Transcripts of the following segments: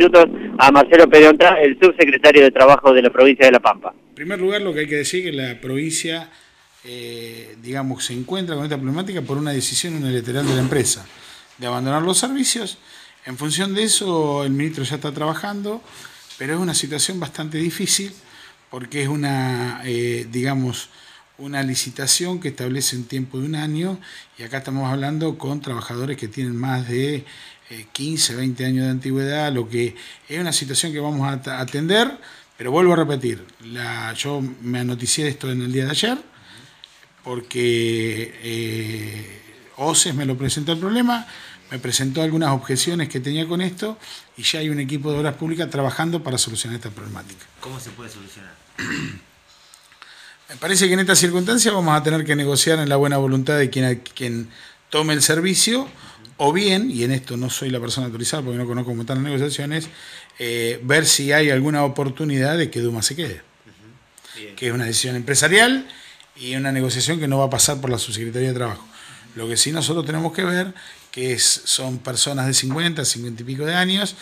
minutos a Marcelo Pedonta, el subsecretario de Trabajo de la provincia de La Pampa. En primer lugar, lo que hay que decir es que la provincia, eh, digamos, se encuentra con esta problemática por una decisión unilateral de la empresa de abandonar los servicios. En función de eso, el ministro ya está trabajando, pero es una situación bastante difícil porque es una, eh, digamos, una licitación que establece un tiempo de un año y acá estamos hablando con trabajadores que tienen más de 15, eh, 20 años de antigüedad, lo que es una situación que vamos a atender, pero vuelvo a repetir, la, yo me anoticié esto en el día de ayer porque eh, OCES me lo presentó el problema, me presentó algunas objeciones que tenía con esto y ya hay un equipo de obras públicas trabajando para solucionar esta problemática. ¿Cómo se puede solucionar? Me parece que en esta circunstancia vamos a tener que negociar en la buena voluntad de quien, quien tome el servicio, o bien, y en esto no soy la persona autorizada porque no conozco cómo están las negociaciones, eh, ver si hay alguna oportunidad de que Duma se quede. Que es una decisión empresarial y una negociación que no va a pasar por la Subsecretaría de Trabajo. Lo que sí nosotros tenemos que ver que es, son personas de 50, 50 y pico de años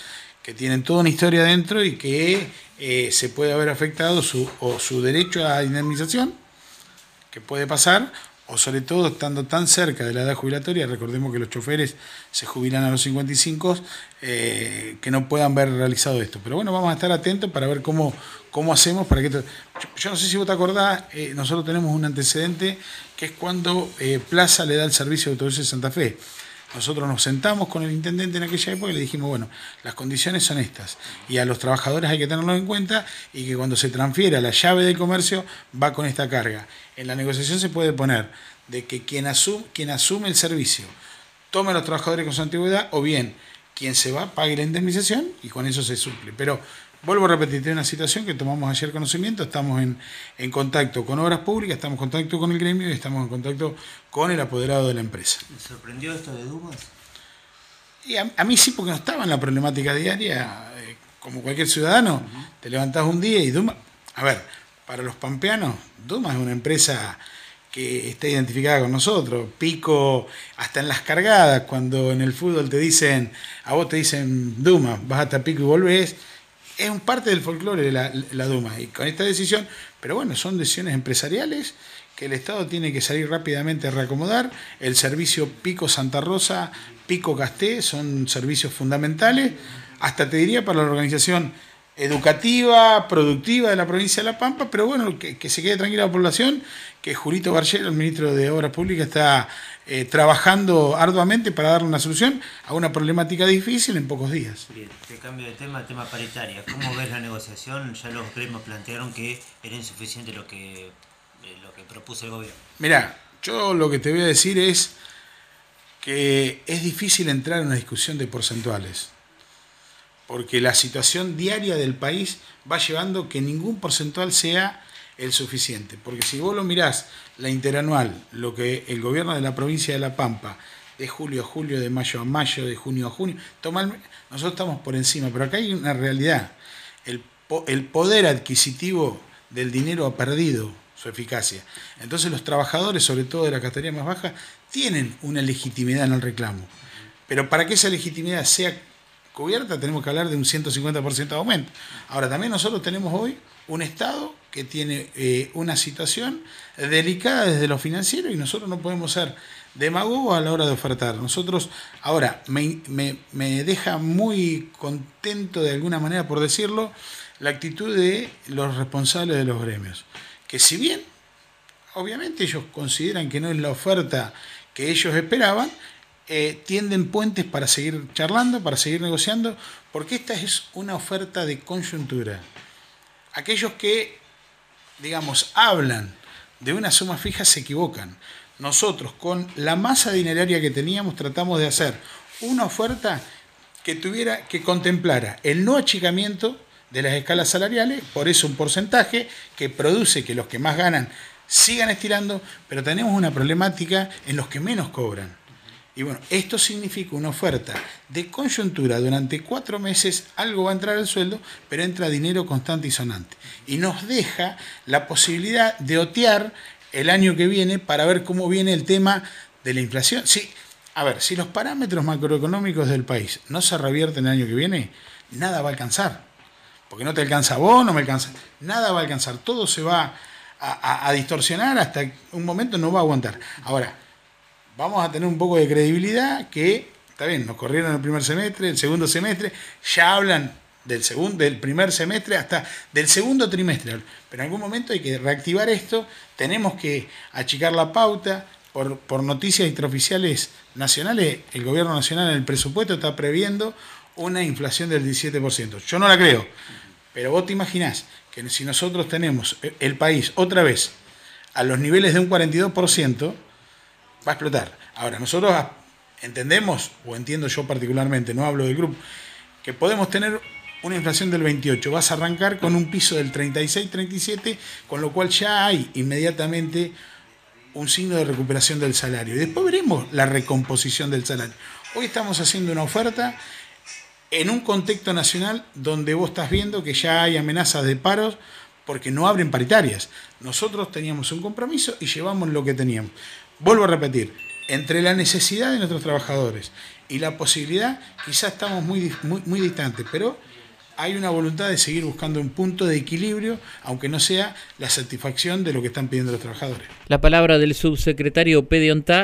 que tienen toda una historia dentro y que eh, se puede haber afectado su, su derecho a indemnización, que puede pasar, o sobre todo estando tan cerca de la edad jubilatoria, recordemos que los choferes se jubilan a los 55, eh, que no puedan haber realizado esto. Pero bueno, vamos a estar atentos para ver cómo, cómo hacemos para que... Yo, no sé si vos te acordás, eh, nosotros tenemos un antecedente que es cuando Plaza le da el servicio de autobuses de Santa Fe. Nosotros nos sentamos con el intendente en aquella época y le dijimos, bueno, las condiciones son estas. Y a los trabajadores hay que tenerlo en cuenta y que cuando se transfiera la llave del comercio va con esta carga. En la negociación se puede poner de que quien quien asume el servicio tome a los trabajadores con su antigüedad o bien quien se va pague la indemnización y con eso se suple. Pero Vuelvo a repetir, tiene una situación que tomamos ayer conocimiento, estamos en, contacto con obras públicas, estamos en contacto con el gremio y estamos en contacto con el apoderado de la empresa. ¿Me sorprendió esto de Dumas? Y a, mí sí, porque no estaba en la problemática diaria, eh, como cualquier ciudadano, te levantás un día y Dumas... A ver, para los pampeanos, Dumas es una empresa está identificada con nosotros. Pico, hasta en las cargadas, cuando en el fútbol te dicen, a vos te dicen Dumas, vas hasta Pico y volvés es un parte del folclore de la, Duma. Y con esta decisión, pero bueno, son decisiones empresariales que el Estado tiene que salir rápidamente a reacomodar. El servicio Pico Santa Rosa, Pico Casté son servicios fundamentales, hasta te diría para la organización educativa, productiva de la provincia de La Pampa, pero bueno, que, que se quede tranquila la población, que Julito Barchero, el ministro de Obras Públicas, está eh, trabajando arduamente para darle una solución a una problemática difícil en pocos días. Bien, te cambio de tema, tema paritaria. ¿Cómo ves la negociación? Ya los gremios plantearon que era insuficiente lo que, eh, lo que propuso el gobierno. Mira, yo lo que te voy a decir es que es difícil entrar en una discusión de porcentuales, porque la situación diaria del país va llevando que ningún porcentual sea el suficiente. Porque si vos lo mirás, la interanual, lo que el gobierno de la provincia de La Pampa, de julio a julio, de mayo a mayo, de junio a junio, toma nosotros estamos por encima, pero acá hay una realidad. El, el poder adquisitivo del dinero ha perdido su eficacia. Entonces los trabajadores, sobre todo de la categoría más baja, tienen una legitimidad en el reclamo. Pero para que esa legitimidad sea cubierta tenemos que hablar de un 150% de aumento. Ahora, también nosotros tenemos hoy un Estado que tiene eh, una situación delicada desde lo financiero y nosotros no podemos ser demagogos a la hora de ofertar. Nosotros, ahora, me, me, deja muy contento de alguna manera, por decirlo, la actitud de los responsables de los gremios. Que si bien, obviamente ellos consideran que no es la oferta que ellos esperaban, eh, tienden puentes para seguir charlando, para seguir negociando, porque esta es una oferta de coyuntura aquellos que, digamos, hablan de una suma fija se equivocan. Nosotros, con la masa dineraria que teníamos, tratamos de hacer una oferta que tuviera, que contemplara el no achicamiento de las escalas salariales, por eso un porcentaje que produce que los que más ganan sigan estirando, pero tenemos una problemática en los que menos cobran. Y bueno, esto significa una oferta de coyuntura durante cuatro meses, algo va a entrar al sueldo, pero entra dinero constante y sonante. Y nos deja la posibilidad de otear el año que viene para ver cómo viene el tema de la inflación. Sí, a ver, si los parámetros macroeconómicos del país no se revierten el año que viene, nada va a alcanzar. Porque no te alcanza vos, no me alcanza. Nada va a alcanzar. Todo se va a, distorsionar hasta un momento no va a aguantar. Ahora, vamos a tener un poco de credibilidad que, está bien, nos corrieron el primer semestre, el segundo semestre, ya hablan del, segundo, del primer semestre hasta del segundo trimestre. Pero en algún momento hay que reactivar esto, tenemos que achicar la pauta. Por, por noticias extraoficiales nacionales, el gobierno nacional en el presupuesto está previendo una inflación del 17%. Yo no la creo, pero vos te imaginás que si nosotros tenemos el país otra vez a los niveles de un 42%, va a explotar. Ahora, nosotros entendemos, o entiendo yo particularmente, no hablo del grupo, que podemos tener una inflación del 28, vas a arrancar con un piso del 36-37, con lo cual ya hay inmediatamente un signo de recuperación del salario. Y después veremos la recomposición del salario. Hoy estamos haciendo una oferta en un contexto nacional donde vos estás viendo que ya hay amenazas de paros porque no abren paritarias. Nosotros teníamos un compromiso y llevamos lo que teníamos. Vuelvo a repetir, entre la necesidad de nuestros trabajadores y la posibilidad, quizás estamos muy, muy, distantes, pero hay una voluntad de seguir buscando un punto de equilibrio, aunque no sea la satisfacción de lo que están pidiendo los trabajadores. La palabra del subsecretario Pedionta